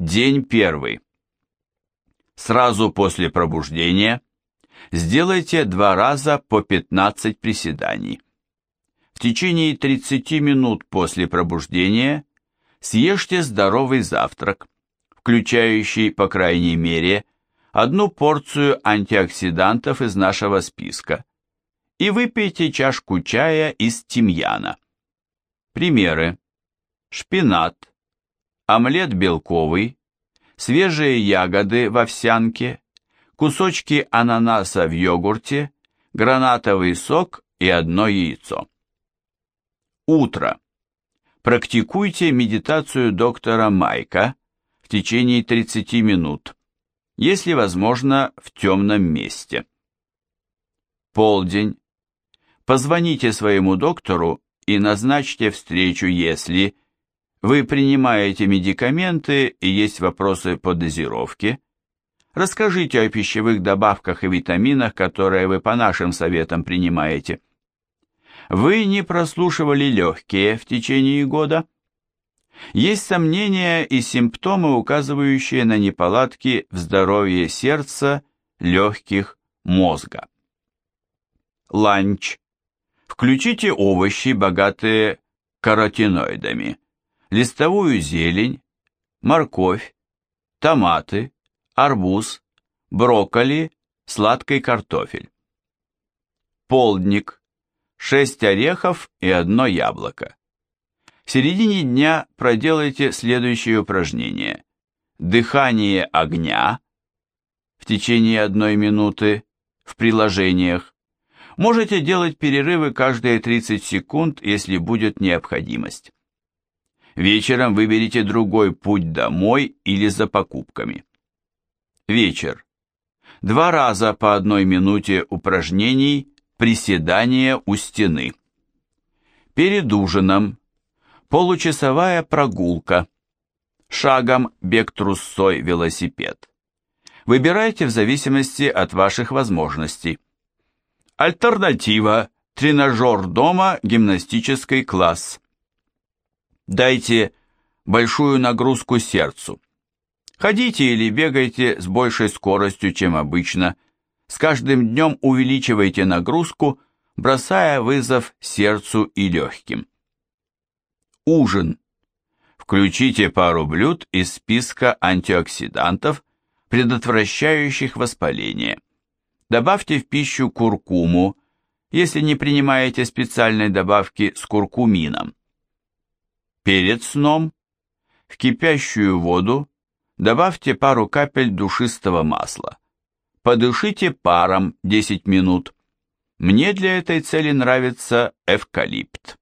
День первый. Сразу после пробуждения сделайте два раза по 15 приседаний. В течение 30 минут после пробуждения съешьте здоровый завтрак, включающий, по крайней мере, одну порцию антиоксидантов из нашего списка, и выпейте чашку чая из тимьяна. Примеры. Шпинат, омлет белковый, свежие ягоды в овсянке, кусочки ананаса в йогурте, гранатовый сок и одно яйцо. Утро. Практикуйте медитацию доктора Майка в течение 30 минут, если возможно, в темном месте. Полдень. Позвоните своему доктору и назначьте встречу, если вы принимаете медикаменты и есть вопросы по дозировке. Расскажите о пищевых добавках и витаминах, которые вы по нашим советам принимаете. Вы не прослушивали легкие в течение года? Есть сомнения и симптомы, указывающие на неполадки в здоровье сердца, легких, мозга. Ланч. Включите овощи, богатые каротиноидами, листовую зелень, морковь, томаты, арбуз, брокколи, сладкий картофель. Полдник. 6 орехов и одно яблоко. В середине дня проделайте следующее упражнение. Дыхание огня в течение одной минуты в приложениях. Можете делать перерывы каждые 30 секунд, если будет необходимость. Вечером выберите другой путь домой или за покупками. Вечер. Два раза по одной минуте упражнений Приседание у стены. Перед ужином. Получасовая прогулка. Шагом бег трусцой велосипед. Выбирайте в зависимости от ваших возможностей. Альтернатива – тренажер дома, гимнастический класс. Дайте большую нагрузку сердцу. Ходите или бегайте с большей скоростью, чем обычно – с каждым днем увеличивайте нагрузку, бросая вызов сердцу и легким. Ужин. Включите пару блюд из списка антиоксидантов, предотвращающих воспаление. Добавьте в пищу куркуму, если не принимаете специальной добавки с куркумином. Перед сном в кипящую воду добавьте пару капель душистого масла. Подышите паром 10 минут. Мне для этой цели нравится эвкалипт.